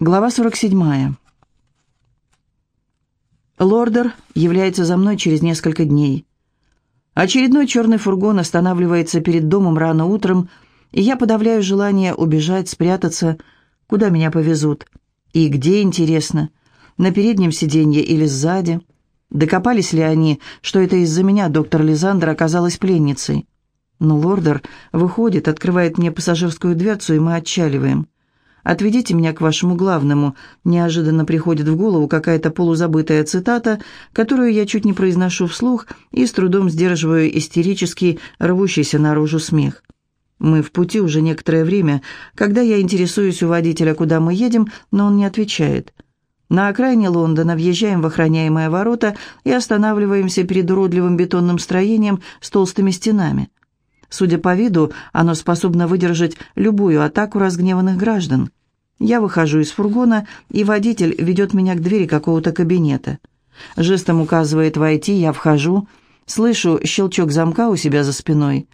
Глава 47. Лордер является за мной через несколько дней. Очередной черный фургон останавливается перед домом рано утром, и я подавляю желание убежать, спрятаться, куда меня повезут. И где, интересно, на переднем сиденье или сзади. Докопались ли они, что это из-за меня доктор Лизандр оказалась пленницей? Но Лордер выходит, открывает мне пассажирскую дверцу, и мы отчаливаем. «Отведите меня к вашему главному». Неожиданно приходит в голову какая-то полузабытая цитата, которую я чуть не произношу вслух и с трудом сдерживаю истерический, рвущийся наружу смех. Мы в пути уже некоторое время, когда я интересуюсь у водителя, куда мы едем, но он не отвечает. На окраине Лондона въезжаем в охраняемые ворота и останавливаемся перед уродливым бетонным строением с толстыми стенами. Судя по виду, оно способно выдержать любую атаку разгневанных граждан. Я выхожу из фургона, и водитель ведет меня к двери какого-то кабинета. Жестом указывает войти, я вхожу, слышу щелчок замка у себя за спиной.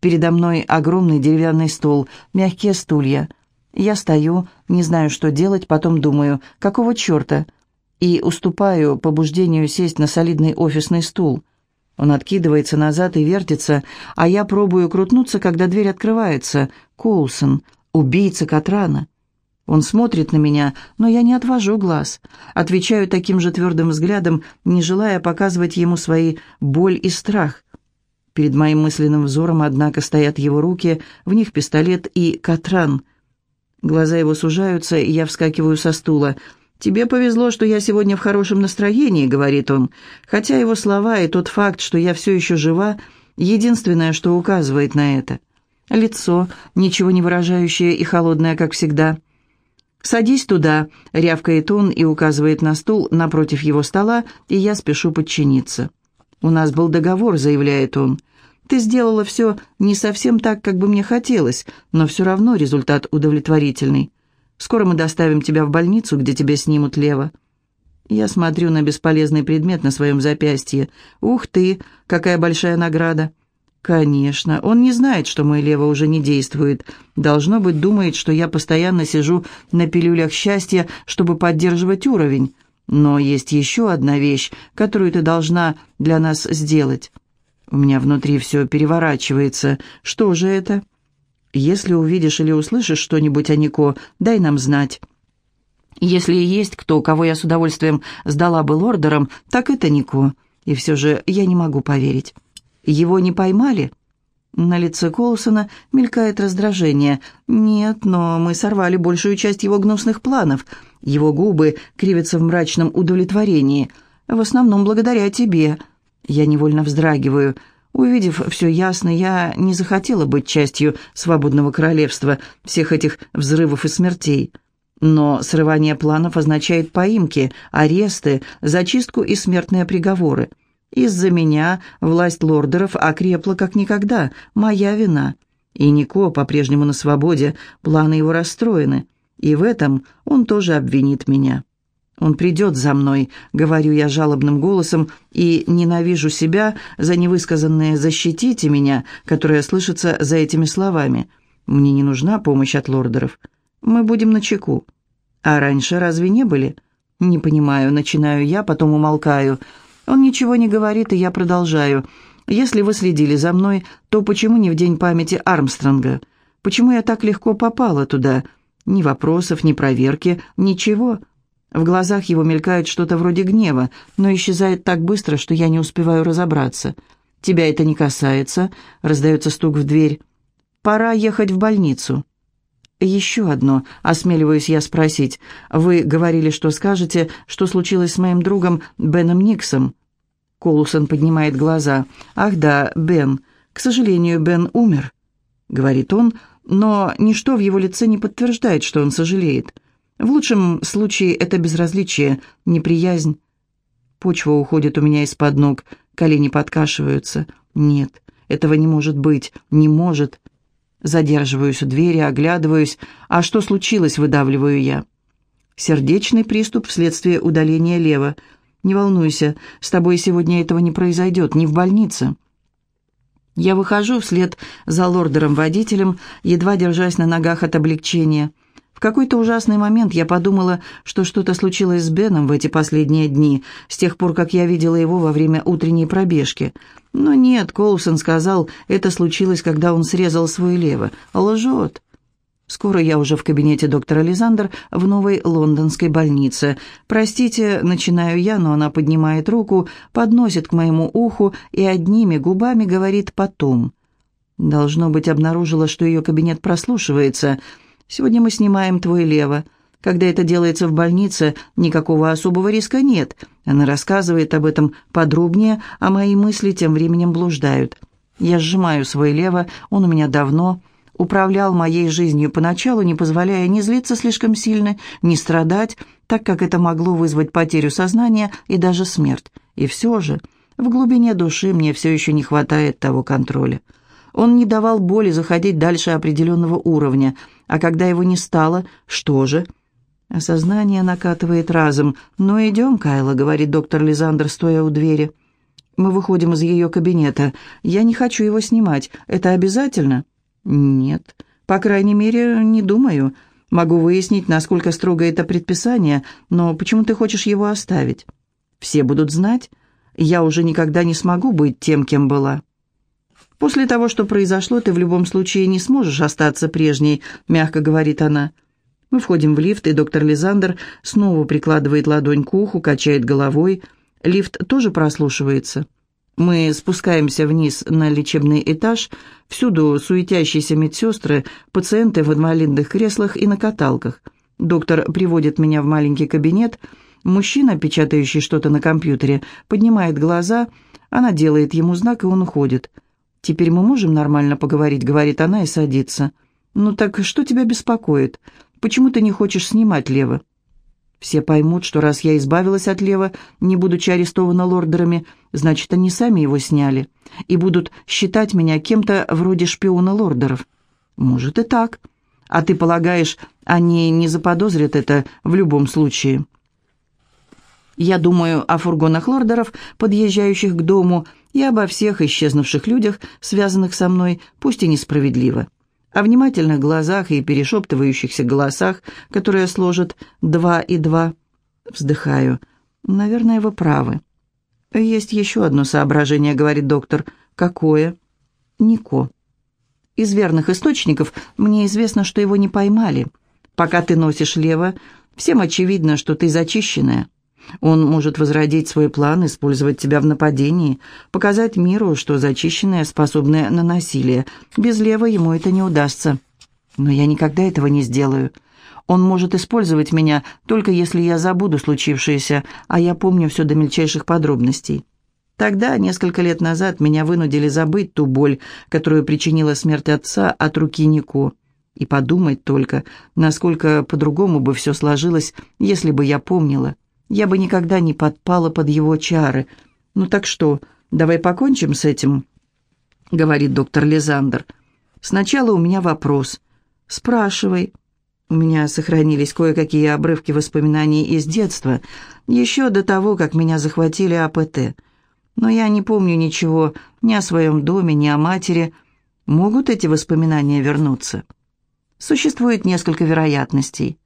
Передо мной огромный деревянный стол, мягкие стулья. Я стою, не знаю, что делать, потом думаю, какого черта, и уступаю побуждению сесть на солидный офисный стул. Он откидывается назад и вертится, а я пробую крутнуться, когда дверь открывается. Коулсон, убийца Катрана. Он смотрит на меня, но я не отвожу глаз. Отвечаю таким же твердым взглядом, не желая показывать ему свои боль и страх. Перед моим мысленным взором, однако, стоят его руки, в них пистолет и Катран. Глаза его сужаются, и я вскакиваю со стула – «Тебе повезло, что я сегодня в хорошем настроении», — говорит он, хотя его слова и тот факт, что я все еще жива, единственное, что указывает на это. Лицо, ничего не выражающее и холодное, как всегда. «Садись туда», — рявкает он и указывает на стул напротив его стола, и я спешу подчиниться. «У нас был договор», — заявляет он. «Ты сделала все не совсем так, как бы мне хотелось, но все равно результат удовлетворительный. Скоро мы доставим тебя в больницу, где тебя снимут лево». Я смотрю на бесполезный предмет на своем запястье. «Ух ты, какая большая награда!» «Конечно, он не знает, что мой лево уже не действует. Должно быть, думает, что я постоянно сижу на пилюлях счастья, чтобы поддерживать уровень. Но есть еще одна вещь, которую ты должна для нас сделать». У меня внутри все переворачивается. «Что же это?» Если увидишь или услышишь что-нибудь о Нико, дай нам знать. Если есть кто, кого я с удовольствием сдала бы лордерам, так это Нико. И все же я не могу поверить. Его не поймали?» На лице Колсона мелькает раздражение. «Нет, но мы сорвали большую часть его гнусных планов. Его губы кривятся в мрачном удовлетворении. В основном благодаря тебе». Я невольно вздрагиваю. Увидев все ясно, я не захотела быть частью свободного королевства, всех этих взрывов и смертей. Но срывание планов означает поимки, аресты, зачистку и смертные приговоры. Из-за меня власть лордеров окрепла как никогда, моя вина. И Нико по-прежнему на свободе, планы его расстроены. И в этом он тоже обвинит меня. «Он придет за мной», — говорю я жалобным голосом, и ненавижу себя за невысказанное «защитите меня», которое слышится за этими словами. Мне не нужна помощь от лордеров. Мы будем на чеку. А раньше разве не были? Не понимаю, начинаю я, потом умолкаю. Он ничего не говорит, и я продолжаю. Если вы следили за мной, то почему не в день памяти Армстронга? Почему я так легко попала туда? Ни вопросов, ни проверки, ничего. В глазах его мелькает что-то вроде гнева, но исчезает так быстро, что я не успеваю разобраться. «Тебя это не касается», — раздается стук в дверь. «Пора ехать в больницу». «Еще одно», — осмеливаюсь я спросить. «Вы говорили, что скажете, что случилось с моим другом Беном Никсом?» Колусон поднимает глаза. «Ах да, Бен. К сожалению, Бен умер», — говорит он, но ничто в его лице не подтверждает, что он сожалеет. В лучшем случае это безразличие, неприязнь. Почва уходит у меня из-под ног, колени подкашиваются. Нет, этого не может быть, не может. Задерживаюсь у двери, оглядываюсь. А что случилось, выдавливаю я. Сердечный приступ вследствие удаления лева. Не волнуйся, с тобой сегодня этого не произойдет, не в больнице. Я выхожу вслед за лордером-водителем, едва держась на ногах от облегчения. В какой-то ужасный момент я подумала, что что-то случилось с Беном в эти последние дни, с тех пор, как я видела его во время утренней пробежки. Но нет, Коулсон сказал, это случилось, когда он срезал свой лево. Лжет. Скоро я уже в кабинете доктора Лизандер в новой лондонской больнице. «Простите, начинаю я, но она поднимает руку, подносит к моему уху и одними губами говорит «потом». Должно быть, обнаружила, что ее кабинет прослушивается – Сегодня мы снимаем твой лево. Когда это делается в больнице, никакого особого риска нет. Она рассказывает об этом подробнее, а мои мысли тем временем блуждают. Я сжимаю свой лево, он у меня давно управлял моей жизнью поначалу, не позволяя ни злиться слишком сильно, ни страдать, так как это могло вызвать потерю сознания и даже смерть. И все же, в глубине души мне все еще не хватает того контроля. Он не давал боли заходить дальше определенного уровня, а когда его не стало, что же? Осознание накатывает разом. «Ну, идем, Кайла», — говорит доктор Лизандр, стоя у двери. Мы выходим из ее кабинета. Я не хочу его снимать. Это обязательно? Нет. По крайней мере, не думаю. Могу выяснить, насколько строго это предписание, но почему ты хочешь его оставить? Все будут знать. Я уже никогда не смогу быть тем, кем была. «После того, что произошло, ты в любом случае не сможешь остаться прежней», — мягко говорит она. Мы входим в лифт, и доктор Лизандер снова прикладывает ладонь к уху, качает головой. Лифт тоже прослушивается. Мы спускаемся вниз на лечебный этаж. Всюду суетящиеся медсестры, пациенты в инвалидных креслах и на каталках. Доктор приводит меня в маленький кабинет. Мужчина, печатающий что-то на компьютере, поднимает глаза. Она делает ему знак, и он уходит. «Теперь мы можем нормально поговорить», — говорит она и садится. «Ну так что тебя беспокоит? Почему ты не хочешь снимать Лева?» Все поймут, что раз я избавилась от Лева, не будучи арестована лордерами, значит, они сами его сняли и будут считать меня кем-то вроде шпиона лордеров. Может и так. А ты полагаешь, они не заподозрят это в любом случае?» Я думаю о фургонах лордеров, подъезжающих к дому, и обо всех исчезнувших людях, связанных со мной, пусть и несправедливо. О внимательных глазах и перешептывающихся голосах, которые сложат два и два. Вздыхаю. Наверное, вы правы. «Есть еще одно соображение», — говорит доктор. «Какое?» «Нико». «Из верных источников мне известно, что его не поймали. Пока ты носишь лево, всем очевидно, что ты зачищенная». Он может возродить свой план, использовать тебя в нападении, показать миру, что зачищенная способная на насилие. Без лева ему это не удастся. Но я никогда этого не сделаю. Он может использовать меня, только если я забуду случившееся, а я помню все до мельчайших подробностей. Тогда, несколько лет назад, меня вынудили забыть ту боль, которую причинила смерть отца от руки Нико. И подумать только, насколько по-другому бы все сложилось, если бы я помнила я бы никогда не подпала под его чары. Ну так что, давай покончим с этим?» — говорит доктор Лизандр. «Сначала у меня вопрос. Спрашивай». У меня сохранились кое-какие обрывки воспоминаний из детства, еще до того, как меня захватили АПТ. Но я не помню ничего ни о своем доме, ни о матери. Могут эти воспоминания вернуться? Существует несколько вероятностей.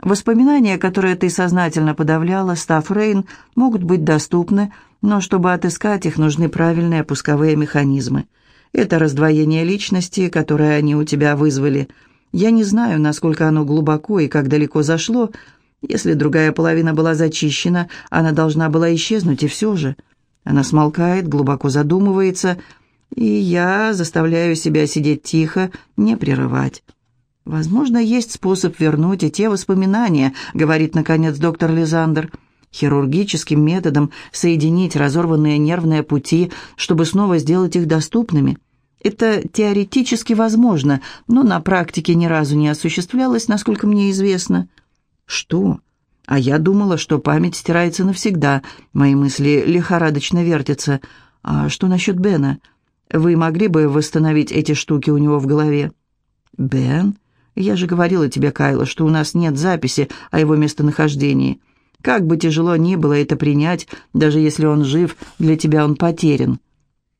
Воспоминания, которые ты сознательно подавляла, став Рейн, могут быть доступны, но чтобы отыскать их, нужны правильные пусковые механизмы. Это раздвоение личности, которое они у тебя вызвали. Я не знаю, насколько оно глубоко и как далеко зашло. Если другая половина была зачищена, она должна была исчезнуть, и все же. Она смолкает, глубоко задумывается, и я заставляю себя сидеть тихо, не прерывать. «Возможно, есть способ вернуть и те воспоминания», — говорит, наконец, доктор Лизандр. «Хирургическим методом соединить разорванные нервные пути, чтобы снова сделать их доступными. Это теоретически возможно, но на практике ни разу не осуществлялось, насколько мне известно». «Что?» «А я думала, что память стирается навсегда. Мои мысли лихорадочно вертятся. А что насчет Бена? Вы могли бы восстановить эти штуки у него в голове?» «Бен?» Я же говорила тебе, Кайла, что у нас нет записи о его местонахождении. Как бы тяжело ни было это принять, даже если он жив, для тебя он потерян.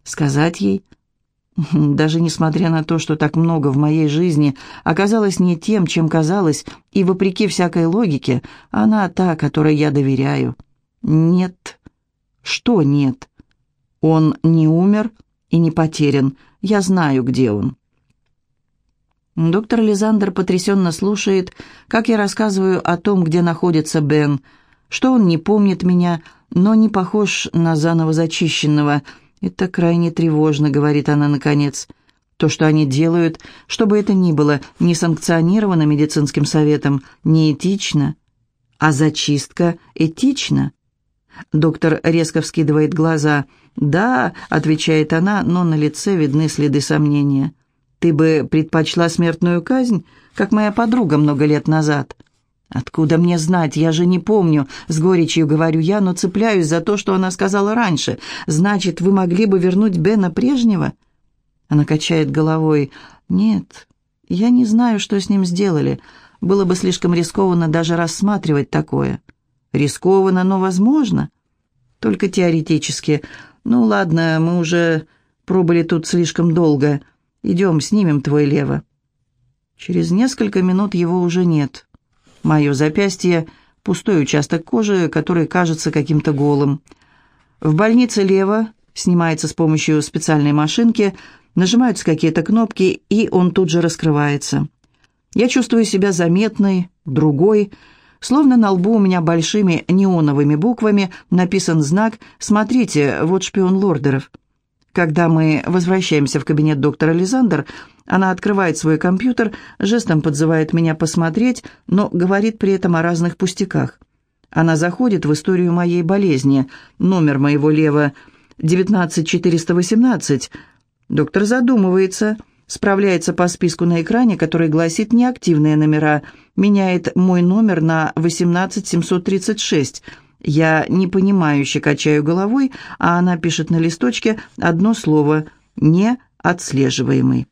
Сказать ей? Даже несмотря на то, что так много в моей жизни оказалось не тем, чем казалось, и вопреки всякой логике, она та, которой я доверяю. Нет. Что нет? Он не умер и не потерян. Я знаю, где он. Доктор Лизандер потрясенно слушает, как я рассказываю о том, где находится Бен, что он не помнит меня, но не похож на заново зачищенного. «Это крайне тревожно», — говорит она наконец. «То, что они делают, чтобы это ни было, не санкционировано медицинским советом, не этично. А зачистка этична?» Доктор резко вскидывает глаза. «Да», — отвечает она, но на лице видны следы сомнения. «Ты бы предпочла смертную казнь, как моя подруга много лет назад?» «Откуда мне знать? Я же не помню», — с горечью говорю я, но цепляюсь за то, что она сказала раньше. «Значит, вы могли бы вернуть Бена прежнего?» Она качает головой. «Нет, я не знаю, что с ним сделали. Было бы слишком рискованно даже рассматривать такое». «Рискованно, но возможно». «Только теоретически. Ну ладно, мы уже пробыли тут слишком долго. Идем, снимем твой лево». Через несколько минут его уже нет. Мое запястье – пустой участок кожи, который кажется каким-то голым. В больнице лево снимается с помощью специальной машинки, нажимаются какие-то кнопки, и он тут же раскрывается. Я чувствую себя заметной, другой, словно на лбу у меня большими неоновыми буквами написан знак «Смотрите, вот шпион Лордеров». Когда мы возвращаемся в кабинет доктора Лизандер, она открывает свой компьютер, жестом подзывает меня посмотреть, но говорит при этом о разных пустяках. Она заходит в историю моей болезни. Номер моего лева 19418. Доктор задумывается, справляется по списку на экране, который гласит «неактивные номера», меняет мой номер на 18736. Я непонимающе качаю головой, а она пишет на листочке одно слово «неотслеживаемый».